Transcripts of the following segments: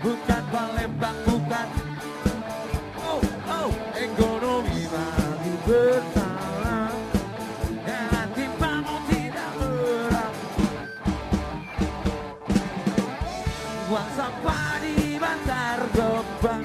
bukan Palembang, bukan oh, oh. Ekonomi mati bertahan. Dan hati kamu tidak berat Uang sampah di bantar gebang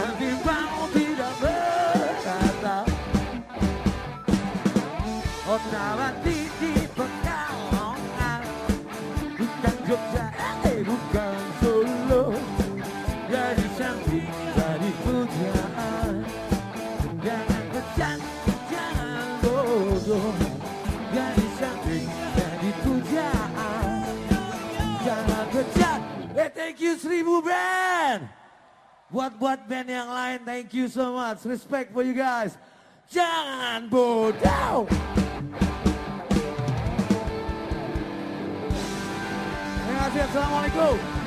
Ottawati di Pekalongan. Bukan Jogja, eh bukan Solo. Jadi cantik, jadi pujaan Jangan kejan, jangan bodoh. Jadi cantik, jadi pujaan Jangan kejan Eh thank you seribu band. Buat buat band yang lain thank you so much. Respect for you guys. Jangan bodoh Terima kasih. Assalamualaikum